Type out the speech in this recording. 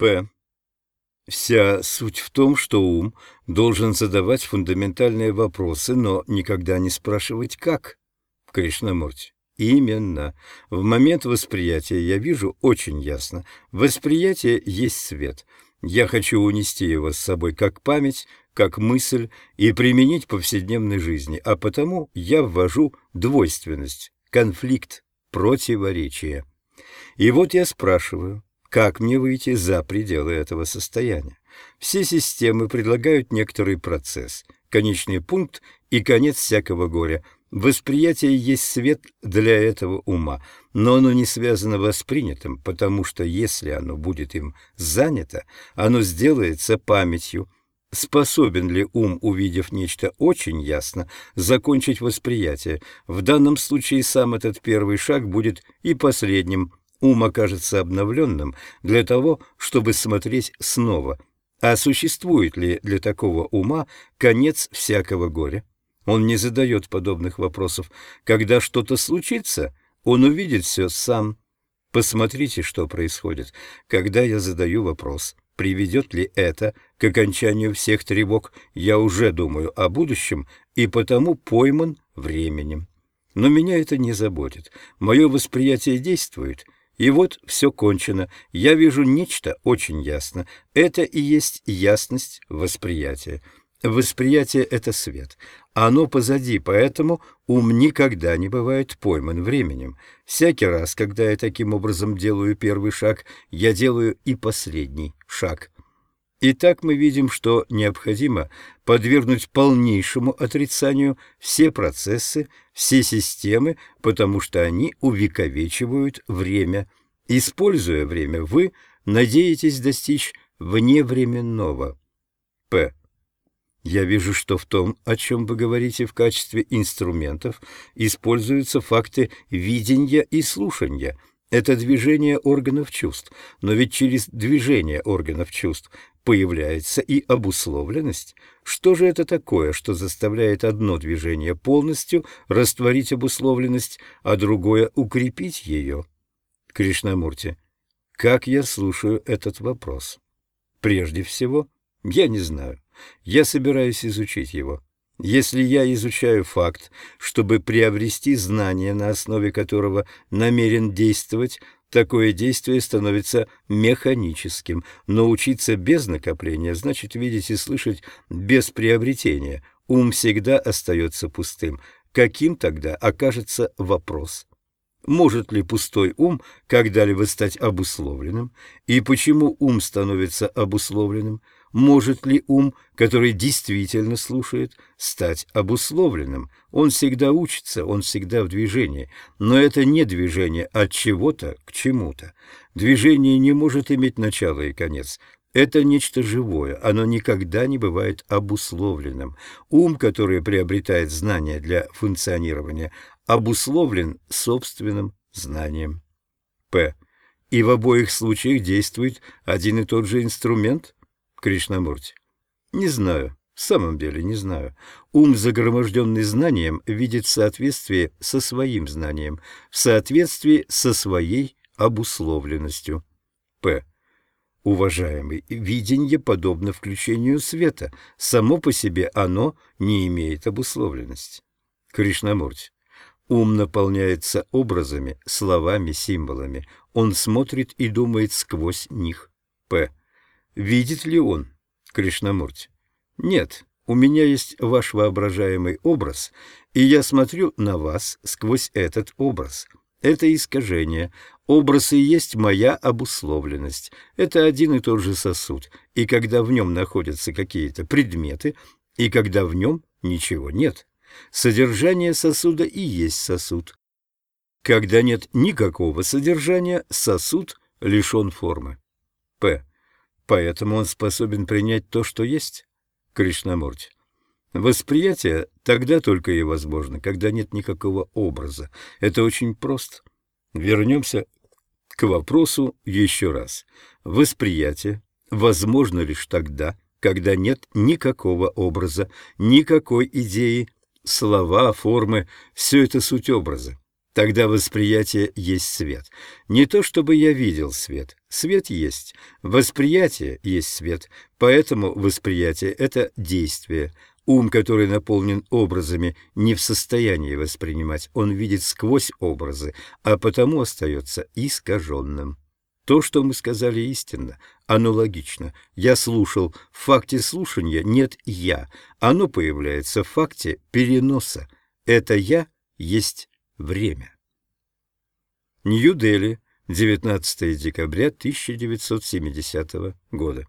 П. Вся суть в том, что ум должен задавать фундаментальные вопросы, но никогда не спрашивать «как». Кришнамурти. Именно. В момент восприятия я вижу очень ясно. Восприятие есть свет. Я хочу унести его с собой как память, как мысль и применить в повседневной жизни, а потому я ввожу двойственность, конфликт, противоречие. И вот я спрашиваю, как мне выйти за пределы этого состояния? Все системы предлагают некоторый процесс, конечный пункт и конец всякого горя. Восприятие есть свет для этого ума, но оно не связано воспринятым, потому что если оно будет им занято, оно сделается памятью. Способен ли ум, увидев нечто очень ясно, закончить восприятие? В данном случае сам этот первый шаг будет и последним, Ум окажется обновленным для того, чтобы смотреть снова. А существует ли для такого ума конец всякого горя? Он не задает подобных вопросов. Когда что-то случится, он увидит все сам. Посмотрите, что происходит, когда я задаю вопрос. Приведет ли это к окончанию всех тревог? Я уже думаю о будущем и потому пойман временем. Но меня это не заботит. Мое восприятие действует — и вот все кончено. Я вижу нечто очень ясно. Это и есть ясность восприятия. Восприятие — это свет. Оно позади, поэтому ум никогда не бывает пойман временем. Всякий раз, когда я таким образом делаю первый шаг, я делаю и последний шаг. Итак, мы видим, что необходимо подвергнуть полнейшему отрицанию все процессы, все системы, потому что они увековечивают время. Используя время, вы надеетесь достичь вневременного. П. Я вижу, что в том, о чем вы говорите в качестве инструментов, используются факты видения и слушания. Это движение органов чувств, но ведь через движение органов чувств появляется и обусловленность. Что же это такое, что заставляет одно движение полностью растворить обусловленность, а другое укрепить ее? Кришнамурти, как я слушаю этот вопрос? Прежде всего, я не знаю. Я собираюсь изучить его. Если я изучаю факт, чтобы приобрести знание, на основе которого намерен действовать, Такое действие становится механическим, но учиться без накопления значит видеть и слышать без приобретения. Ум всегда остается пустым. Каким тогда окажется вопрос? Может ли пустой ум когда-либо стать обусловленным? И почему ум становится обусловленным? Может ли ум, который действительно слушает, стать обусловленным? Он всегда учится, он всегда в движении, но это не движение от чего-то к чему-то. Движение не может иметь начало и конец. Это нечто живое, оно никогда не бывает обусловленным. Ум, который приобретает знания для функционирования, обусловлен собственным знанием. П. И в обоих случаях действует один и тот же инструмент – Кришнамурти. Не знаю, в самом деле не знаю. Ум, загроможденный знанием, видит соответствие со своим знанием, в соответствии со своей обусловленностью. П. Уважаемый, видение подобно включению света. Само по себе оно не имеет обусловленности. Кришнамурти. Ум наполняется образами, словами, символами. Он смотрит и думает сквозь них. П. Видит ли он Кришнамурти? Нет, у меня есть ваш воображаемый образ, и я смотрю на вас сквозь этот образ. Это искажение. Образ и есть моя обусловленность. Это один и тот же сосуд, и когда в нем находятся какие-то предметы, и когда в нем ничего нет. Содержание сосуда и есть сосуд. Когда нет никакого содержания, сосуд лишен формы. П. Поэтому он способен принять то, что есть? Кришнамурти. Восприятие тогда только и возможно, когда нет никакого образа. Это очень просто. Вернемся к вопросу еще раз. Восприятие возможно лишь тогда, когда нет никакого образа, никакой идеи, слова, формы — все это суть образа. Тогда восприятие есть свет. Не то чтобы я видел свет. Свет есть. Восприятие есть свет. Поэтому восприятие — это действие. Ум, который наполнен образами, не в состоянии воспринимать. Он видит сквозь образы, а потому остается искаженным. То, что мы сказали истинно, оно логично. Я слушал. В факте слушания нет «я». Оно появляется в факте переноса. Это «я» есть время. Нью-Дели, 19 декабря 1970 года.